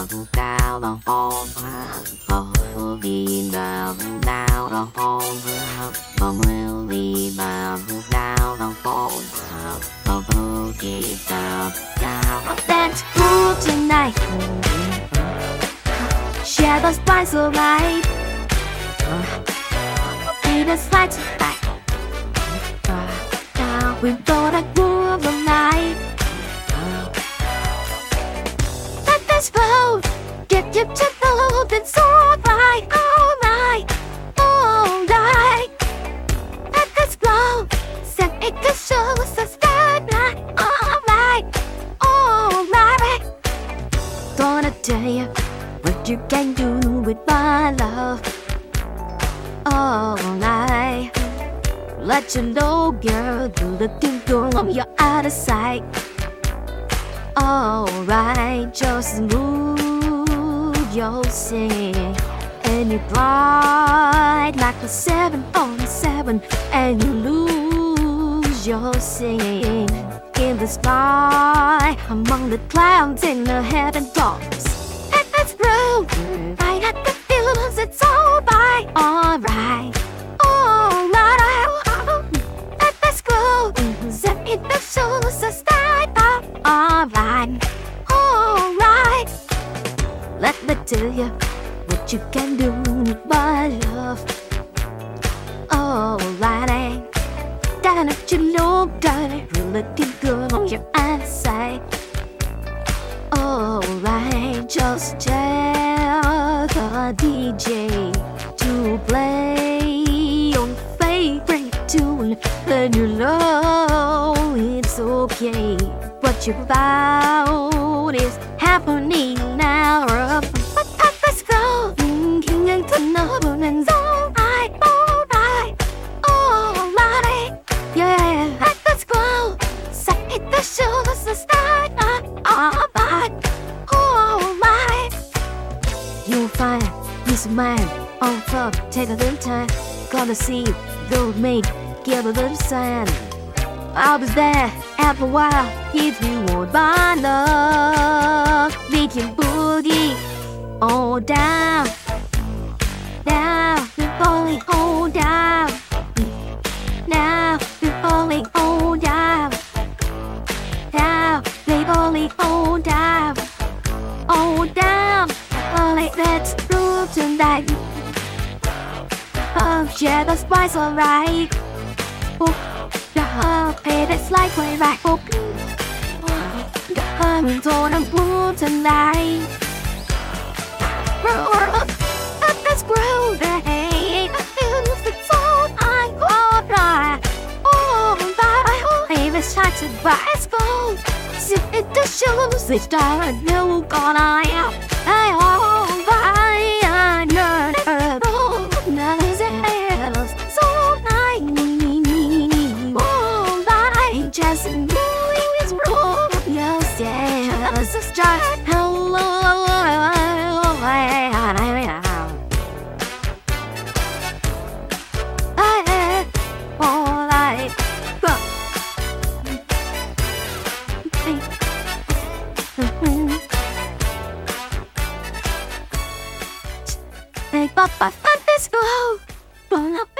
Oh. Oh. Oh. Ain't a slight tonight. Now we gonna groove you to know that's alright, alright, alright. Let this flow set it to show us starlight, alright, alright. Gonna tell you what you can do with my love. Alright. Let you know, girl, you're good on your out of sight. Alright, just move your sing. And you glide like a seven on seven, and you lose your singing in the sky among the clouds in the heaven tops. And that's blue, right at the fields, it's all by alright, alright, alright. Let us go, set it the us that alright, alright. Let me tell you what you can do with my love. Alright, down if you know, darling, you're looking good on your eyesight. Oh, Alright, just tell the DJ to play your favorite tune, then you know it's okay. What you found is happening Take a little time, gonna see the mate, give a little sign. I was there after while. If you want my love, we boogie all down, down. Now we only hold down, down, we only hold down, hold down. Only let's move tonight. Oh, yeah, the spice alright. Oh, yeah, hey, that's like way right. Oh, I'm gonna move tonight. Shot to. Sit it the shows, it's dark, no gonna out. I hold Ay, papá, papá, go. Bon